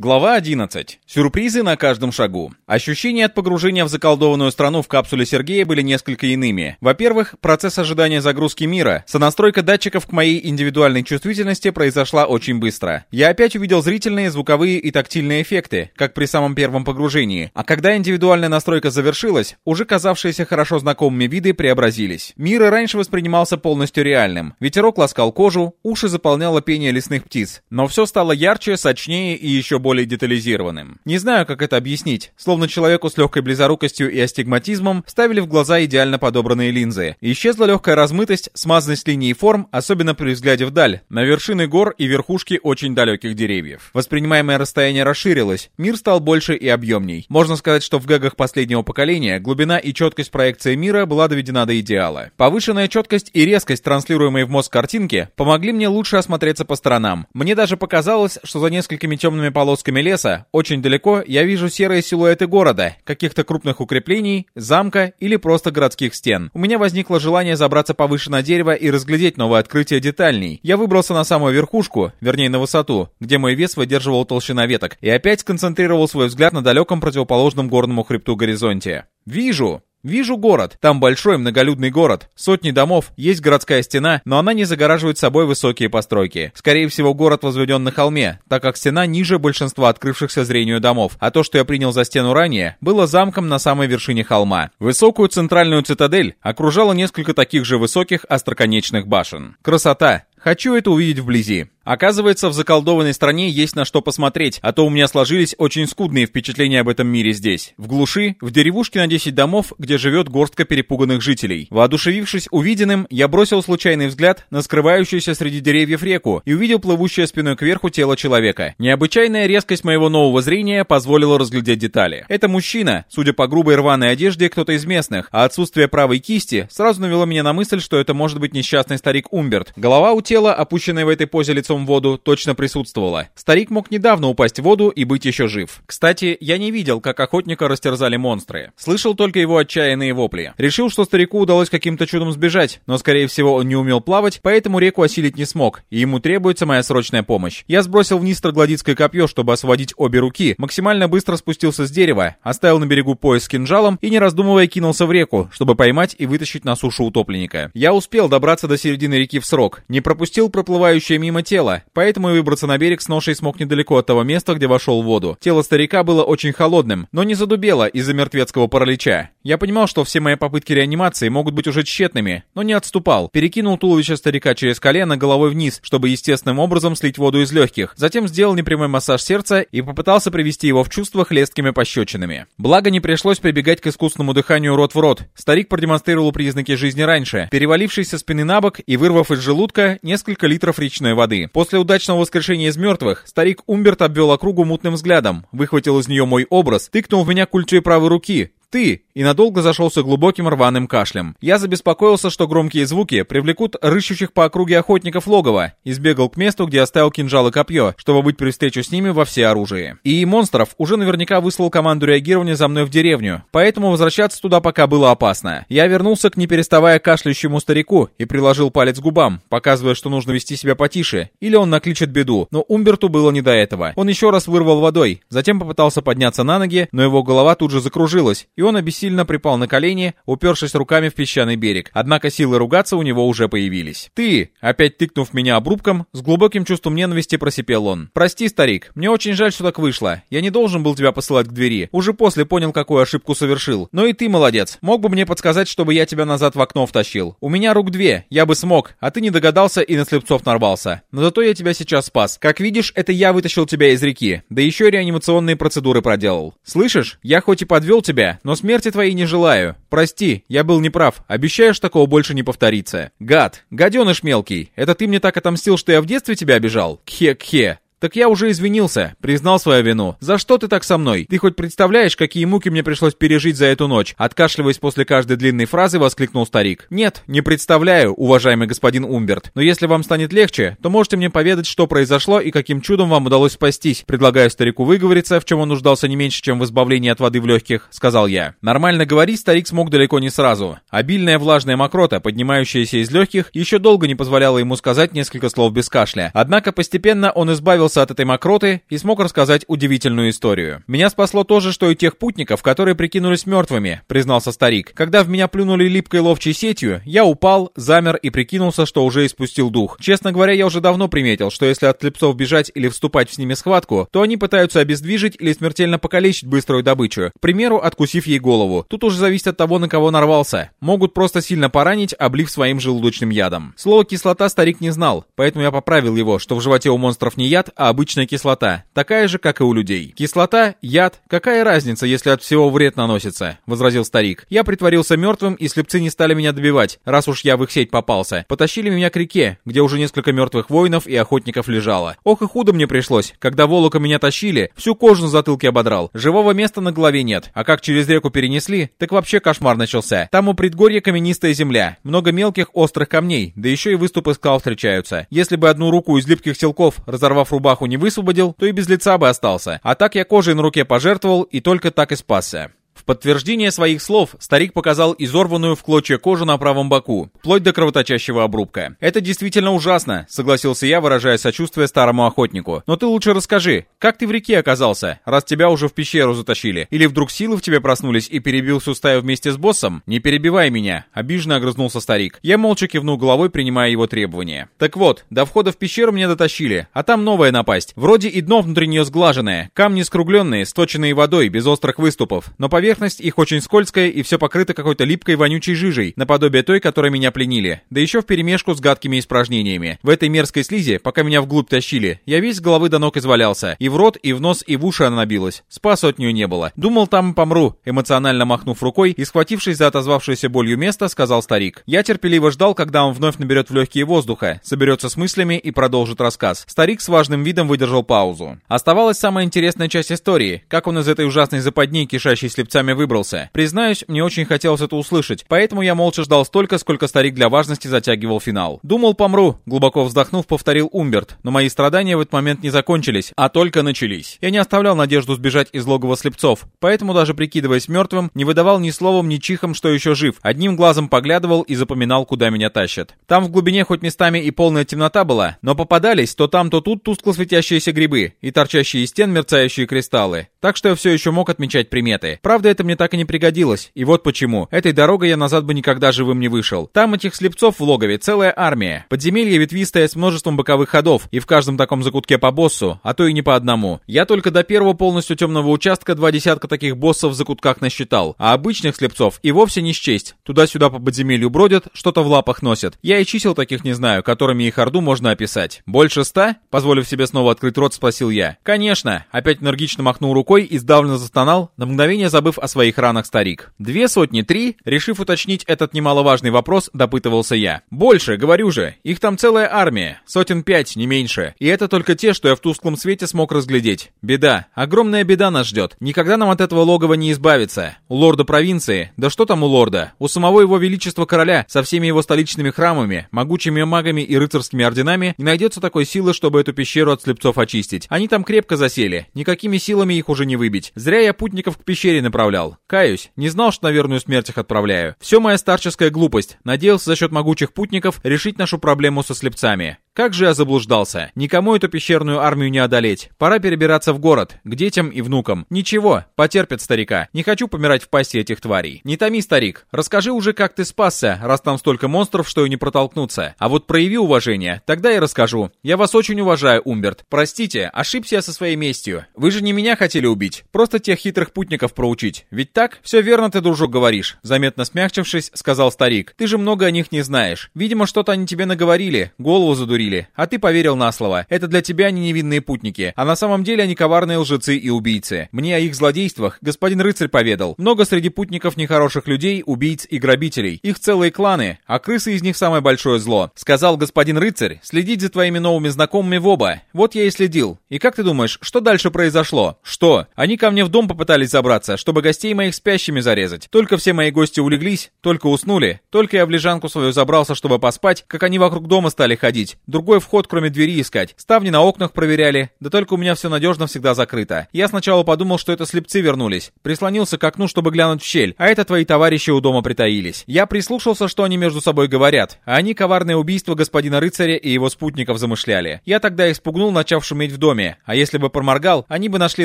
Глава 11. Сюрпризы на каждом шагу. Ощущения от погружения в заколдованную страну в капсуле Сергея были несколько иными. Во-первых, процесс ожидания загрузки мира. Сонастройка датчиков к моей индивидуальной чувствительности произошла очень быстро. Я опять увидел зрительные, звуковые и тактильные эффекты, как при самом первом погружении. А когда индивидуальная настройка завершилась, уже казавшиеся хорошо знакомыми виды преобразились. Мир и раньше воспринимался полностью реальным. Ветерок ласкал кожу, уши заполняло пение лесных птиц. Но все стало ярче, сочнее и еще более детализированным. Не знаю, как это объяснить. Словно человеку с легкой близорукостью и астигматизмом ставили в глаза идеально подобранные линзы. Исчезла легкая размытость, смазанность линий форм, особенно при взгляде вдаль, на вершины гор и верхушки очень далеких деревьев. Воспринимаемое расстояние расширилось, мир стал больше и объемней. Можно сказать, что в гэгах последнего поколения глубина и четкость проекции мира была доведена до идеала. Повышенная четкость и резкость, транслируемые в мозг картинки, помогли мне лучше осмотреться по сторонам. Мне даже показалось, что за несколькими темными полосами полосками леса, очень далеко я вижу серые силуэты города, каких-то крупных укреплений, замка или просто городских стен. У меня возникло желание забраться повыше на дерево и разглядеть новое открытие детальней. Я выбрался на самую верхушку, вернее на высоту, где мой вес выдерживал толщина веток, и опять сконцентрировал свой взгляд на далеком противоположном горному хребту горизонте. «Вижу!» Вижу город. Там большой многолюдный город. Сотни домов, есть городская стена, но она не загораживает собой высокие постройки. Скорее всего, город возведен на холме, так как стена ниже большинства открывшихся зрению домов, а то, что я принял за стену ранее, было замком на самой вершине холма. Высокую центральную цитадель окружало несколько таких же высоких остроконечных башен. Красота! Хочу это увидеть вблизи. Оказывается, в заколдованной стране есть на что посмотреть, а то у меня сложились очень скудные впечатления об этом мире здесь. В глуши, в деревушке на 10 домов, где живет горстка перепуганных жителей. Воодушевившись увиденным, я бросил случайный взгляд на скрывающуюся среди деревьев реку и увидел плывущее спиной кверху тело человека. Необычайная резкость моего нового зрения позволила разглядеть детали. Это мужчина, судя по грубой рваной одежде, кто-то из местных, а отсутствие правой кисти сразу навело меня на мысль, что это может быть несчастный старик Умберт. Голова у тела, опущенная в этой позе лицом в воду, точно присутствовала. Старик мог недавно упасть в воду и быть еще жив. Кстати, я не видел, как охотника растерзали монстры. Слышал только его отчаянные вопли. Решил, что старику удалось каким-то чудом сбежать, но, скорее всего, он не умел плавать, поэтому реку осилить не смог, и ему требуется моя срочная помощь. Я сбросил вниз троглодитское копье, чтобы освободить обе руки, максимально быстро спустился с дерева, оставил на берегу пояс с кинжалом и, не раздумывая, кинулся в реку, чтобы поймать и вытащить на сушу утопленника. Я успел добраться до середины реки в срок, не пропустил проплывающее мимо тело, тело, поэтому выбраться на берег с ношей смог недалеко от того места, где вошел в воду. Тело старика было очень холодным, но не задубело из-за мертвецкого паралича. Я понимал, что все мои попытки реанимации могут быть уже тщетными, но не отступал. Перекинул туловище старика через колено головой вниз, чтобы естественным образом слить воду из легких. Затем сделал непрямой массаж сердца и попытался привести его в чувство хлесткими пощечинами. Благо не пришлось прибегать к искусственному дыханию рот в рот. Старик продемонстрировал признаки жизни раньше, перевалившись со спины на бок и вырвав из желудка несколько литров речной воды. После удачного воскрешения из мертвых, старик Умберт обвел округу мутным взглядом, выхватил из нее мой образ, тыкнул в меня культей правой руки, «Ты!» и надолго зашелся глубоким рваным кашлем. Я забеспокоился, что громкие звуки привлекут рыщущих по округе охотников логова, и сбегал к месту, где оставил кинжал и копье, чтобы быть при встречу с ними во все оружие. И монстров уже наверняка выслал команду реагирования за мной в деревню, поэтому возвращаться туда пока было опасно. Я вернулся к не переставая кашляющему старику и приложил палец к губам, показывая, что нужно вести себя потише, или он накличет беду, но Умберту было не до этого. Он еще раз вырвал водой, затем попытался подняться на ноги, но его голова тут же закружилась, и он обессильно припал на колени, упершись руками в песчаный берег. Однако силы ругаться у него уже появились. «Ты!» Опять тыкнув меня обрубком, с глубоким чувством ненависти просипел он. «Прости, старик, мне очень жаль, что так вышло. Я не должен был тебя посылать к двери. Уже после понял, какую ошибку совершил. Но и ты молодец. Мог бы мне подсказать, чтобы я тебя назад в окно втащил. У меня рук две, я бы смог, а ты не догадался и на слепцов нарвался. Но зато я тебя сейчас спас. Как видишь, это я вытащил тебя из реки, да еще реанимационные процедуры проделал. Слышишь, я хоть и подвел тебя, но смерти твоей не желаю. Прости, я был неправ. Обещаю, что такого больше не повторится. Гад, гаденыш мелкий, это ты мне так отомстил, что я в детстве тебя обижал? Кхе-кхе. «Так я уже извинился, признал свою вину. За что ты так со мной? Ты хоть представляешь, какие муки мне пришлось пережить за эту ночь?» Откашливаясь после каждой длинной фразы, воскликнул старик. «Нет, не представляю, уважаемый господин Умберт. Но если вам станет легче, то можете мне поведать, что произошло и каким чудом вам удалось спастись. Предлагаю старику выговориться, в чем он нуждался не меньше, чем в избавлении от воды в легких», — сказал я. Нормально говорить старик смог далеко не сразу. Обильная влажная мокрота, поднимающаяся из легких, еще долго не позволяла ему сказать несколько слов без кашля. Однако постепенно он избавился избавился от этой мокроты и смог рассказать удивительную историю. Меня спасло то же, что и тех путников, которые прикинулись мертвыми, признался старик. Когда в меня плюнули липкой ловчей сетью, я упал, замер и прикинулся, что уже испустил дух. Честно говоря, я уже давно приметил, что если от слепцов бежать или вступать с ними схватку, то они пытаются обездвижить или смертельно покалечить быструю добычу, к примеру, откусив ей голову. Тут уже зависит от того, на кого нарвался. Могут просто сильно поранить, облив своим желудочным ядом. Слово «кислота» старик не знал, поэтому я поправил его, что в животе у монстров не яд, а обычная кислота, такая же, как и у людей. Кислота, яд, какая разница, если от всего вред наносится, возразил старик. Я притворился мертвым, и слепцы не стали меня добивать, раз уж я в их сеть попался. Потащили меня к реке, где уже несколько мертвых воинов и охотников лежало. Ох и худо мне пришлось, когда волока меня тащили, всю кожу на затылке ободрал. Живого места на голове нет, а как через реку перенесли, так вообще кошмар начался. Там у предгорья каменистая земля, много мелких острых камней, да еще и выступы скал встречаются. Если бы одну руку из липких силков, разорвав рубаху, не высвободил, то и без лица бы остался. А так я кожей на руке пожертвовал и только так и спасся. Подтверждение своих слов старик показал изорванную в клочья кожу на правом боку, вплоть до кровоточащего обрубка. «Это действительно ужасно», — согласился я, выражая сочувствие старому охотнику. «Но ты лучше расскажи, как ты в реке оказался, раз тебя уже в пещеру затащили? Или вдруг силы в тебе проснулись и перебил всю стаю вместе с боссом? Не перебивай меня», — обиженно огрызнулся старик. Я молча кивнул головой, принимая его требования. «Так вот, до входа в пещеру меня дотащили, а там новая напасть. Вроде и дно внутри нее сглаженное, камни скругленные, сточенные водой, без острых выступов, но поверь Поверхность их очень скользкая и все покрыто какой-то липкой вонючей жижей, наподобие той, которой меня пленили, да еще в перемешку с гадкими испражнениями. В этой мерзкой слизи, пока меня вглубь тащили, я весь с головы до ног извалялся. И в рот, и в нос, и в уши она набилась. Спасу от нее не было. Думал, там помру, эмоционально махнув рукой и схватившись за отозвавшееся болью место, сказал старик. Я терпеливо ждал, когда он вновь наберет в легкие воздуха, соберется с мыслями и продолжит рассказ. Старик с важным видом выдержал паузу. Оставалась самая интересная часть истории, как он из этой ужасной западни, кишащей слепца сами выбрался. Признаюсь, мне очень хотелось это услышать, поэтому я молча ждал столько, сколько старик для важности затягивал финал. Думал, помру, глубоко вздохнув, повторил Умберт, но мои страдания в этот момент не закончились, а только начались. Я не оставлял надежду сбежать из логова слепцов, поэтому даже прикидываясь мертвым, не выдавал ни словом, ни чихом, что еще жив, одним глазом поглядывал и запоминал, куда меня тащат. Там в глубине хоть местами и полная темнота была, но попадались то там, то тут тускло светящиеся грибы и торчащие из стен мерцающие кристаллы. Так что я все еще мог отмечать приметы. Правда, Правда, это мне так и не пригодилось. И вот почему. Этой дорогой я назад бы никогда живым не вышел. Там этих слепцов в логове целая армия. Подземелье ветвистое с множеством боковых ходов, и в каждом таком закутке по боссу, а то и не по одному. Я только до первого полностью темного участка два десятка таких боссов в закутках насчитал, а обычных слепцов и вовсе не счесть. Туда-сюда по подземелью бродят, что-то в лапах носят. Я и чисел таких не знаю, которыми их орду можно описать. Больше ста? Позволив себе снова открыть рот, спросил я. Конечно. Опять энергично махнул рукой и сдавленно застонал, на мгновение забыв о своих ранах старик. Две сотни три, решив уточнить этот немаловажный вопрос, допытывался я. Больше, говорю же, их там целая армия, сотен пять, не меньше. И это только те, что я в тусклом свете смог разглядеть. Беда, огромная беда нас ждет. Никогда нам от этого логова не избавиться. У лорда провинции, да что там у лорда, у самого его величества короля, со всеми его столичными храмами, могучими магами и рыцарскими орденами, не найдется такой силы, чтобы эту пещеру от слепцов очистить. Они там крепко засели, никакими силами их уже не выбить. Зря я путников к пещере направлял отправлял. Каюсь, не знал, что на верную смерть их отправляю. Все моя старческая глупость. Надеялся за счет могучих путников решить нашу проблему со слепцами. Как же я заблуждался. Никому эту пещерную армию не одолеть. Пора перебираться в город, к детям и внукам. Ничего, потерпят старика. Не хочу помирать в пасти этих тварей. Не томи, старик. Расскажи уже, как ты спасся, раз там столько монстров, что и не протолкнуться. А вот прояви уважение, тогда я расскажу. Я вас очень уважаю, Умберт. Простите, ошибся я со своей местью. Вы же не меня хотели убить, просто тех хитрых путников проучить. Ведь так? Все верно ты, дружок, говоришь. Заметно смягчившись, сказал старик. Ты же много о них не знаешь. Видимо, что-то они тебе наговорили, голову задурили говорили, а ты поверил на слово. Это для тебя они невинные путники, а на самом деле они коварные лжецы и убийцы. Мне о их злодействах господин рыцарь поведал. Много среди путников нехороших людей, убийц и грабителей. Их целые кланы, а крысы из них самое большое зло. Сказал господин рыцарь, следить за твоими новыми знакомыми в оба. Вот я и следил. И как ты думаешь, что дальше произошло? Что? Они ко мне в дом попытались забраться, чтобы гостей моих спящими зарезать. Только все мои гости улеглись, только уснули, только я в лежанку свою забрался, чтобы поспать, как они вокруг дома стали ходить Другой вход, кроме двери, искать. Ставни на окнах проверяли. Да только у меня все надежно всегда закрыто. Я сначала подумал, что это слепцы вернулись. Прислонился к окну, чтобы глянуть в щель. А это твои товарищи у дома притаились. Я прислушался, что они между собой говорят. А они коварное убийство господина рыцаря и его спутников замышляли. Я тогда испугнул, начав шуметь в доме. А если бы проморгал, они бы нашли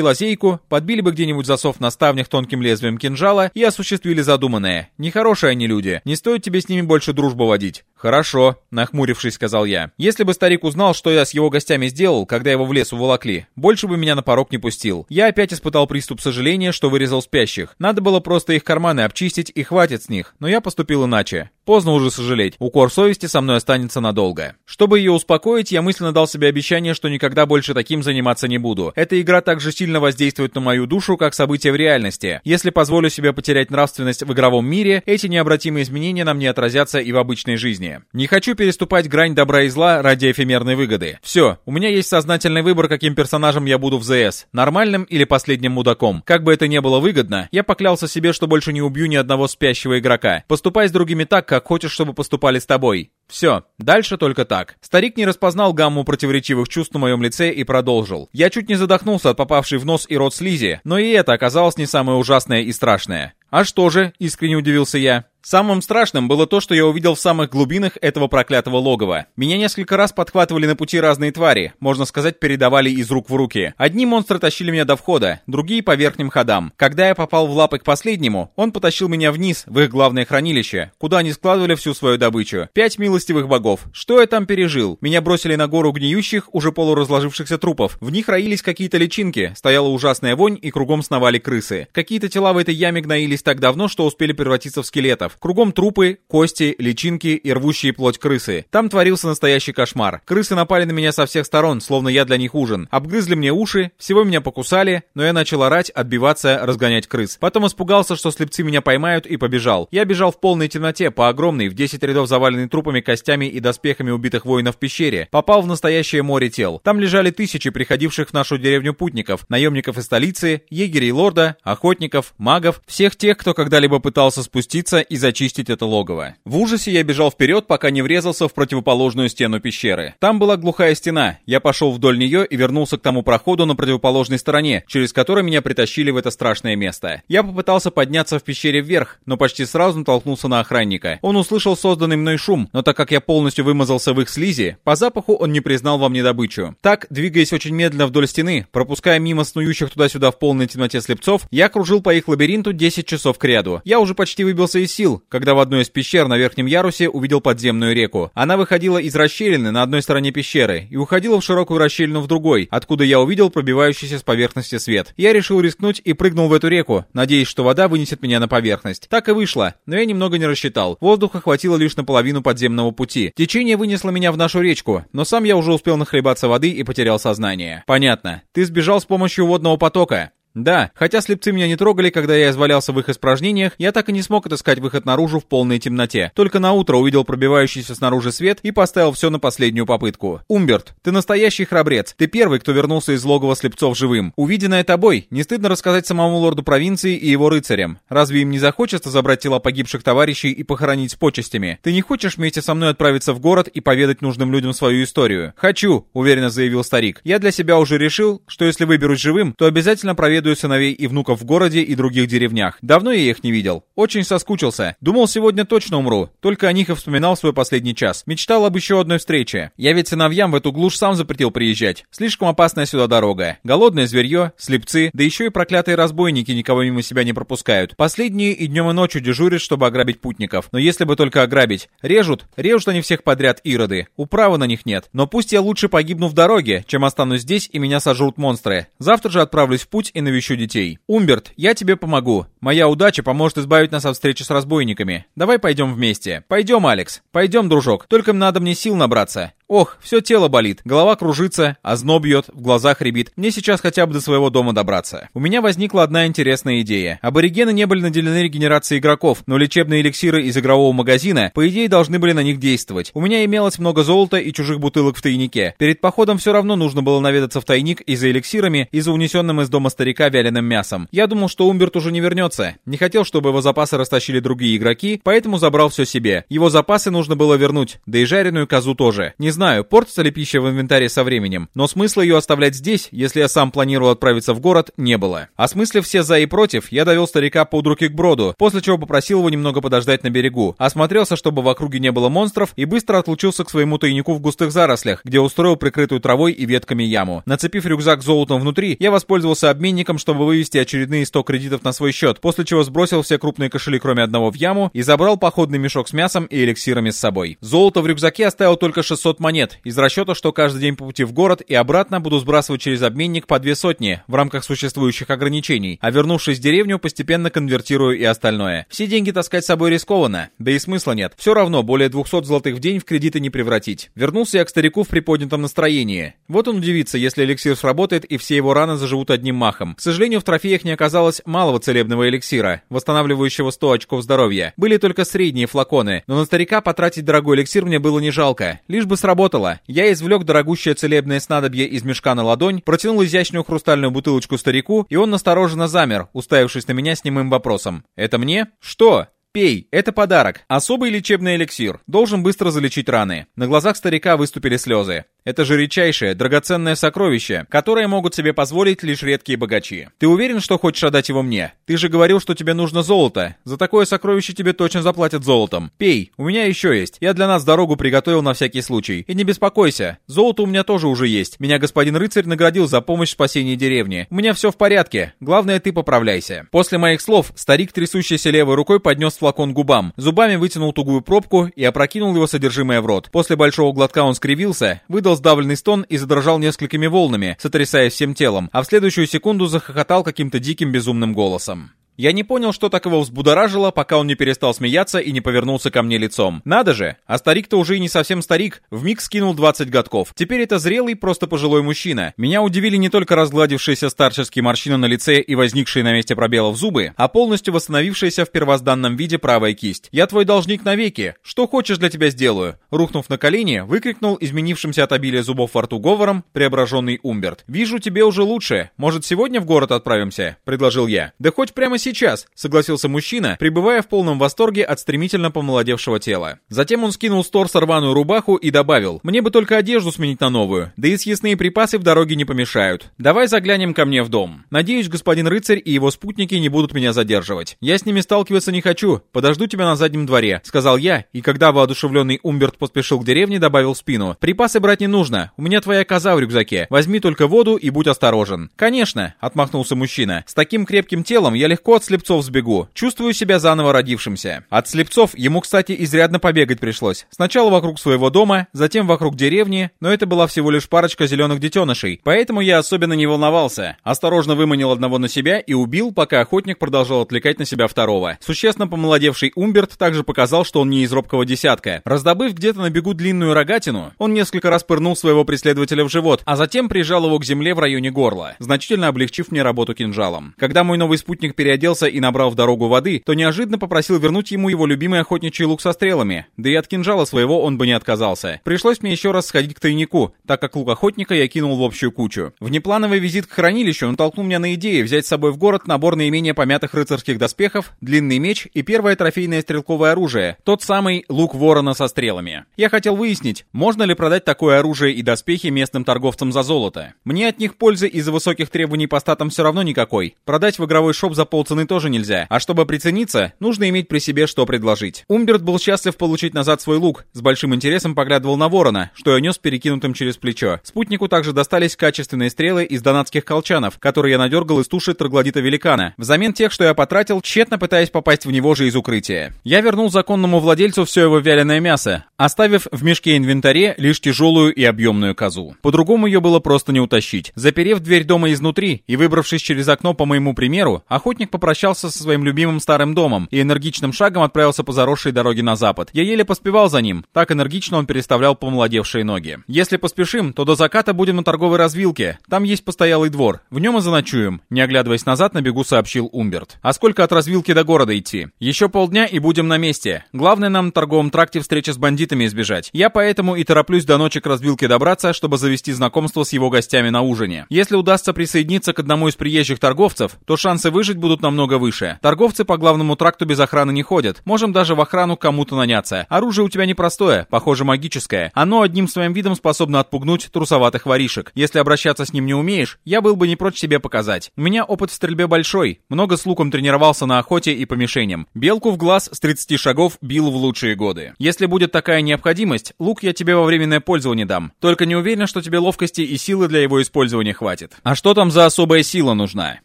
лазейку, подбили бы где-нибудь засов на ставнях тонким лезвием кинжала и осуществили задуманное. Нехорошие они люди. Не стоит тебе с ними больше дружбу водить. «Хорошо», — нахмурившись, сказал я. «Если бы старик узнал, что я с его гостями сделал, когда его в лес уволокли, больше бы меня на порог не пустил. Я опять испытал приступ сожаления, что вырезал спящих. Надо было просто их карманы обчистить и хватит с них, но я поступил иначе. Поздно уже сожалеть. Укор совести со мной останется надолго. Чтобы ее успокоить, я мысленно дал себе обещание, что никогда больше таким заниматься не буду. Эта игра также сильно воздействует на мою душу, как события в реальности. Если позволю себе потерять нравственность в игровом мире, эти необратимые изменения на мне отразятся и в обычной жизни. Не хочу переступать грань добра и зла ради эфемерной выгоды. Все, у меня есть сознательный выбор, каким персонажем я буду в ЗС. Нормальным или последним мудаком. Как бы это ни было выгодно, я поклялся себе, что больше не убью ни одного спящего игрока. Поступай с другими так, как хочешь, чтобы поступали с тобой. Все, дальше только так. Старик не распознал гамму противоречивых чувств на моем лице и продолжил. Я чуть не задохнулся от попавшей в нос и рот слизи, но и это оказалось не самое ужасное и страшное. «А что же?» — искренне удивился я. Самым страшным было то, что я увидел в самых глубинах этого проклятого логова. Меня несколько раз подхватывали на пути разные твари, можно сказать, передавали из рук в руки. Одни монстры тащили меня до входа, другие по верхним ходам. Когда я попал в лапы к последнему, он потащил меня вниз, в их главное хранилище, куда они складывали всю свою добычу. Пять милостивых богов. Что я там пережил? Меня бросили на гору гниющих, уже полуразложившихся трупов. В них роились какие-то личинки, стояла ужасная вонь и кругом сновали крысы. Какие-то тела в этой яме гноились так давно, что успели превратиться в скелетов. Кругом трупы, кости, личинки и рвущие плоть крысы. Там творился настоящий кошмар. Крысы напали на меня со всех сторон, словно я для них ужин. Обгрызли мне уши, всего меня покусали, но я начал орать, отбиваться, разгонять крыс. Потом испугался, что слепцы меня поймают и побежал. Я бежал в полной темноте, по огромной, в 10 рядов заваленной трупами, костями и доспехами убитых воинов пещере. Попал в настоящее море тел. Там лежали тысячи приходивших в нашу деревню путников, наемников из столицы, егерей лорда, охотников, магов, всех тех, кто когда-либо пытался спуститься и зачистить это логово. В ужасе я бежал вперед, пока не врезался в противоположную стену пещеры. Там была глухая стена. Я пошел вдоль нее и вернулся к тому проходу на противоположной стороне, через который меня притащили в это страшное место. Я попытался подняться в пещере вверх, но почти сразу натолкнулся на охранника. Он услышал созданный мной шум, но так как я полностью вымазался в их слизи, по запаху он не признал во мне добычу. Так, двигаясь очень медленно вдоль стены, пропуская мимо снующих туда-сюда в полной темноте слепцов, я кружил по их лабиринту 10 часов к ряду. Я уже почти выбился из сил, когда в одной из пещер на верхнем ярусе увидел подземную реку. Она выходила из расщелины на одной стороне пещеры и уходила в широкую расщелину в другой, откуда я увидел пробивающийся с поверхности свет. Я решил рискнуть и прыгнул в эту реку, надеясь, что вода вынесет меня на поверхность. Так и вышло, но я немного не рассчитал. Воздуха хватило лишь на половину подземного пути. Течение вынесло меня в нашу речку, но сам я уже успел нахлебаться воды и потерял сознание. Понятно. Ты сбежал с помощью водного потока. Да, хотя слепцы меня не трогали, когда я извалялся в их испражнениях, я так и не смог отыскать выход наружу в полной темноте. Только на утро увидел пробивающийся снаружи свет и поставил все на последнюю попытку. Умберт, ты настоящий храбрец. Ты первый, кто вернулся из логова слепцов живым. Увиденное тобой не стыдно рассказать самому лорду провинции и его рыцарям. Разве им не захочется забрать тела погибших товарищей и похоронить с почестями? Ты не хочешь вместе со мной отправиться в город и поведать нужным людям свою историю? Хочу, уверенно заявил старик. Я для себя уже решил, что если выберусь живым, то обязательно проведу преследую сыновей и внуков в городе и других деревнях. Давно я их не видел. Очень соскучился. Думал, сегодня точно умру. Только о них и вспоминал свой последний час. Мечтал об еще одной встрече. Я ведь сыновьям в эту глушь сам запретил приезжать. Слишком опасная сюда дорога. Голодное зверье, слепцы, да еще и проклятые разбойники никого мимо себя не пропускают. Последние и днем и ночью дежурят, чтобы ограбить путников. Но если бы только ограбить. Режут, режут они всех подряд ироды. Управы на них нет. Но пусть я лучше погибну в дороге, чем останусь здесь и меня сожрут монстры. Завтра же отправлюсь в путь и навещу навещу детей. Умберт, я тебе помогу. Моя удача поможет избавить нас от встречи с разбойниками. Давай пойдем вместе. Пойдем, Алекс. Пойдем, дружок. Только надо мне сил набраться. Ох, все тело болит, голова кружится, а зноб бьет, в глазах рябит. Мне сейчас хотя бы до своего дома добраться. У меня возникла одна интересная идея. Аборигены не были наделены регенерацией игроков, но лечебные эликсиры из игрового магазина, по идее, должны были на них действовать. У меня имелось много золота и чужих бутылок в тайнике. Перед походом все равно нужно было наведаться в тайник и за эликсирами, и за унесенным из дома старика вяленым мясом. Я думал, что Умберт уже не вернется. Не хотел, чтобы его запасы растащили другие игроки, поэтому забрал все себе. Его запасы нужно было вернуть, да и жареную козу тоже. Не знаю, портится ли пища в инвентаре со временем, но смысла ее оставлять здесь, если я сам планировал отправиться в город, не было. Осмыслив все за и против, я довел старика под руки к броду, после чего попросил его немного подождать на берегу, осмотрелся, чтобы в округе не было монстров, и быстро отлучился к своему тайнику в густых зарослях, где устроил прикрытую травой и ветками яму. Нацепив рюкзак золотом внутри, я воспользовался обменником, чтобы вывести очередные 100 кредитов на свой счет, после чего сбросил все крупные кошели, кроме одного, в яму и забрал походный мешок с мясом и эликсирами с собой. Золото в рюкзаке оставил только 600 монет, из расчета, что каждый день по пути в город и обратно буду сбрасывать через обменник по две сотни в рамках существующих ограничений, а вернувшись в деревню, постепенно конвертирую и остальное. Все деньги таскать с собой рискованно, да и смысла нет. Все равно более 200 золотых в день в кредиты не превратить. Вернулся я к старику в приподнятом настроении. Вот он удивится, если эликсир сработает и все его раны заживут одним махом. К сожалению, в трофеях не оказалось малого целебного эликсира, восстанавливающего 100 очков здоровья. Были только средние флаконы, но на старика потратить дорогой эликсир мне было не жалко. Лишь бы сработало. Я извлек дорогущее целебное снадобье из мешка на ладонь, протянул изящную хрустальную бутылочку старику, и он настороженно замер, уставившись на меня с немым вопросом. «Это мне? Что?» Пей, это подарок. Особый лечебный эликсир. Должен быстро залечить раны. На глазах старика выступили слезы. Это же редчайшее, драгоценное сокровище, которое могут себе позволить лишь редкие богачи. Ты уверен, что хочешь отдать его мне? Ты же говорил, что тебе нужно золото. За такое сокровище тебе точно заплатят золотом. Пей, у меня еще есть. Я для нас дорогу приготовил на всякий случай. И не беспокойся, золото у меня тоже уже есть. Меня господин рыцарь наградил за помощь в спасении деревни. У меня все в порядке. Главное, ты поправляйся. После моих слов, старик, трясущийся левой рукой, поднес флакон губам. Зубами вытянул тугую пробку и опрокинул его содержимое в рот. После большого глотка он скривился, выдал издал сдавленный стон и задрожал несколькими волнами, сотрясаясь всем телом, а в следующую секунду захохотал каким-то диким безумным голосом. Я не понял, что так его взбудоражило, пока он не перестал смеяться и не повернулся ко мне лицом. Надо же, а старик-то уже и не совсем старик, вмиг скинул 20 годков. Теперь это зрелый, просто пожилой мужчина. Меня удивили не только разгладившиеся старческие морщины на лице и возникшие на месте пробелов зубы, а полностью восстановившаяся в первозданном виде правая кисть. «Я твой должник навеки. Что хочешь для тебя сделаю?» Рухнув на колени, выкрикнул изменившимся от обилия зубов во рту говором преображенный Умберт. «Вижу, тебе уже лучше. Может, сегодня в город отправимся?» — предложил я. «Да хоть прямо сейчас», — согласился мужчина, пребывая в полном восторге от стремительно помолодевшего тела. Затем он скинул с торса рваную рубаху и добавил, «Мне бы только одежду сменить на новую, да и съестные припасы в дороге не помешают. Давай заглянем ко мне в дом. Надеюсь, господин рыцарь и его спутники не будут меня задерживать. Я с ними сталкиваться не хочу, подожду тебя на заднем дворе», — сказал я, и когда воодушевленный Умберт поспешил к деревне, добавил в спину, «Припасы брать не нужно, у меня твоя коза в рюкзаке, возьми только воду и будь осторожен». «Конечно», — отмахнулся мужчина, «с таким крепким телом я легко от слепцов сбегу. Чувствую себя заново родившимся. От слепцов ему, кстати, изрядно побегать пришлось. Сначала вокруг своего дома, затем вокруг деревни, но это была всего лишь парочка зеленых детенышей, поэтому я особенно не волновался. Осторожно выманил одного на себя и убил, пока охотник продолжал отвлекать на себя второго. Существенно помолодевший Умберт также показал, что он не из робкого десятка. Раздобыв где-то на бегу длинную рогатину, он несколько раз пырнул своего преследователя в живот, а затем прижал его к земле в районе горла, значительно облегчив мне работу кинжалом. Когда мой новый спутник переоделся переоделся и набрал в дорогу воды, то неожиданно попросил вернуть ему его любимый охотничий лук со стрелами, да и от кинжала своего он бы не отказался. Пришлось мне еще раз сходить к тайнику, так как лук охотника я кинул в общую кучу. Внеплановый визит к хранилищу натолкнул меня на идею взять с собой в город набор наименее помятых рыцарских доспехов, длинный меч и первое трофейное стрелковое оружие, тот самый лук ворона со стрелами. Я хотел выяснить, можно ли продать такое оружие и доспехи местным торговцам за золото. Мне от них пользы из-за высоких требований по статам все равно никакой. Продать в игровой шоп за полцены цены тоже нельзя, а чтобы прицениться, нужно иметь при себе что предложить. Умберт был счастлив получить назад свой лук, с большим интересом поглядывал на ворона, что я нес перекинутым через плечо. Спутнику также достались качественные стрелы из донатских колчанов, которые я надергал из туши троглодита великана, взамен тех, что я потратил, тщетно пытаясь попасть в него же из укрытия. Я вернул законному владельцу все его вяленое мясо, оставив в мешке инвентаре лишь тяжелую и объемную козу. По-другому ее было просто не утащить. Заперев дверь дома изнутри и выбравшись через окно по моему примеру, охотник попросил попрощался со своим любимым старым домом и энергичным шагом отправился по заросшей дороге на запад. Я еле поспевал за ним, так энергично он переставлял помолодевшие ноги. Если поспешим, то до заката будем на торговой развилке. Там есть постоялый двор. В нем и заночуем. Не оглядываясь назад, на бегу сообщил Умберт. А сколько от развилки до города идти? Еще полдня и будем на месте. Главное нам на торговом тракте встреча с бандитами избежать. Я поэтому и тороплюсь до ночи к развилке добраться, чтобы завести знакомство с его гостями на ужине. Если удастся присоединиться к одному из приезжих торговцев, то шансы выжить будут намного выше. Торговцы по главному тракту без охраны не ходят. Можем даже в охрану кому-то наняться. Оружие у тебя непростое, похоже магическое. Оно одним своим видом способно отпугнуть трусоватых воришек. Если обращаться с ним не умеешь, я был бы не прочь себе показать. У меня опыт в стрельбе большой. Много с луком тренировался на охоте и по мишеням. Белку в глаз с 30 шагов бил в лучшие годы. Если будет такая необходимость, лук я тебе во временное пользование дам. Только не уверен, что тебе ловкости и силы для его использования хватит. А что там за особая сила нужна?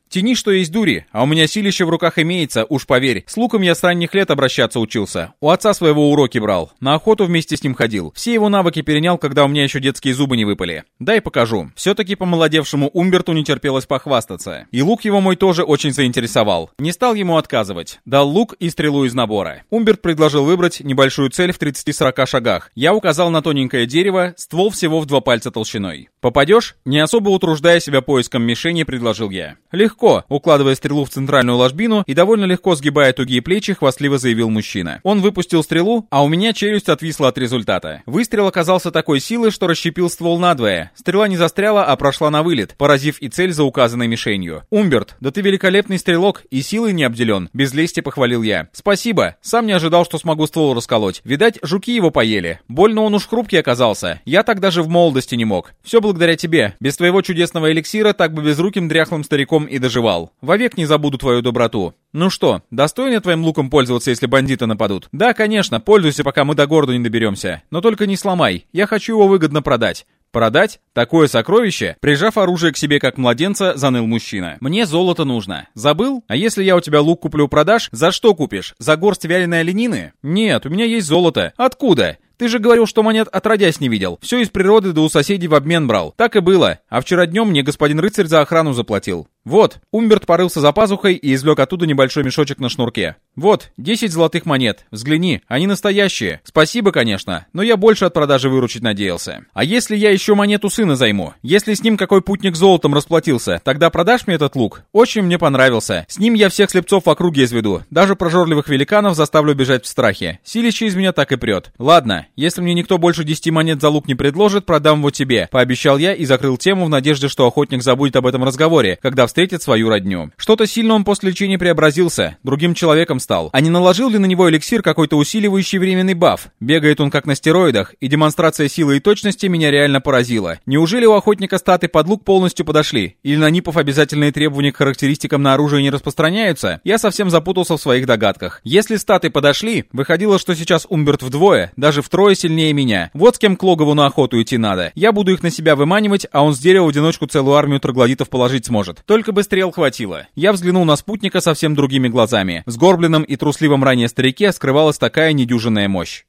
Тяни, что есть дури, а у меня силище в руках имеется, уж поверь. С луком я с ранних лет обращаться учился. У отца своего уроки брал. На охоту вместе с ним ходил. Все его навыки перенял, когда у меня еще детские зубы не выпали. Дай покажу. Все-таки помолодевшему Умберту не терпелось похвастаться. И лук его мой тоже очень заинтересовал. Не стал ему отказывать. Дал лук и стрелу из набора. Умберт предложил выбрать небольшую цель в 30-40 шагах. Я указал на тоненькое дерево, ствол всего в два пальца толщиной. Попадешь? Не особо утруждая себя поиском мишени, предложил я. Легко, укладывая стрелу в центральную ложбину и довольно легко сгибая тугие плечи, хвастливо заявил мужчина. Он выпустил стрелу, а у меня челюсть отвисла от результата. Выстрел оказался такой силы, что расщепил ствол надвое. Стрела не застряла, а прошла на вылет, поразив и цель за указанной мишенью. Умберт, да ты великолепный стрелок и силой не обделен. Без лести похвалил я. Спасибо. Сам не ожидал, что смогу ствол расколоть. Видать, жуки его поели. Больно он уж хрупкий оказался. Я так даже в молодости не мог. Все благодаря тебе. Без твоего чудесного эликсира так бы безруким дряхлым стариком и доживал. Вовек не забуду твою доброту. Ну что, достойно твоим луком пользоваться, если бандиты нападут? Да, конечно, пользуйся, пока мы до города не доберемся. Но только не сломай. Я хочу его выгодно продать. Продать? Такое сокровище? Прижав оружие к себе как младенца, заныл мужчина. Мне золото нужно. Забыл? А если я у тебя лук куплю-продашь, за что купишь? За горсть вяленой оленины? Нет, у меня есть золото. Откуда? Ты же говорил, что монет отродясь не видел. Все из природы да у соседей в обмен брал. Так и было. А вчера днем мне господин рыцарь за охрану заплатил. Вот, Умберт порылся за пазухой и извлек оттуда небольшой мешочек на шнурке. Вот, 10 золотых монет. Взгляни, они настоящие. Спасибо, конечно, но я больше от продажи выручить надеялся. А если я еще монету сына займу? Если с ним какой путник золотом расплатился, тогда продашь мне этот лук? Очень мне понравился. С ним я всех слепцов в округе изведу. Даже прожорливых великанов заставлю бежать в страхе. Силище из меня так и прет. Ладно, если мне никто больше 10 монет за лук не предложит, продам его тебе. Пообещал я и закрыл тему в надежде, что охотник забудет об этом разговоре, когда встретит свою родню. Что-то сильно он после лечения преобразился, другим человеком стал. А не наложил ли на него эликсир какой-то усиливающий временный баф? Бегает он как на стероидах, и демонстрация силы и точности меня реально поразила. Неужели у охотника статы под лук полностью подошли? Или на НИПов обязательные требования к характеристикам на оружие не распространяются? Я совсем запутался в своих догадках. Если статы подошли, выходило, что сейчас Умберт вдвое, даже втрое сильнее меня. Вот с кем к логову на охоту идти надо. Я буду их на себя выманивать, а он с дерева в одиночку целую армию троглодитов положить сможет. Только бы стрел хватило. Я взглянул на спутника совсем другими глазами. В сгорбленном и трусливом ранее старике скрывалась такая недюжинная мощь.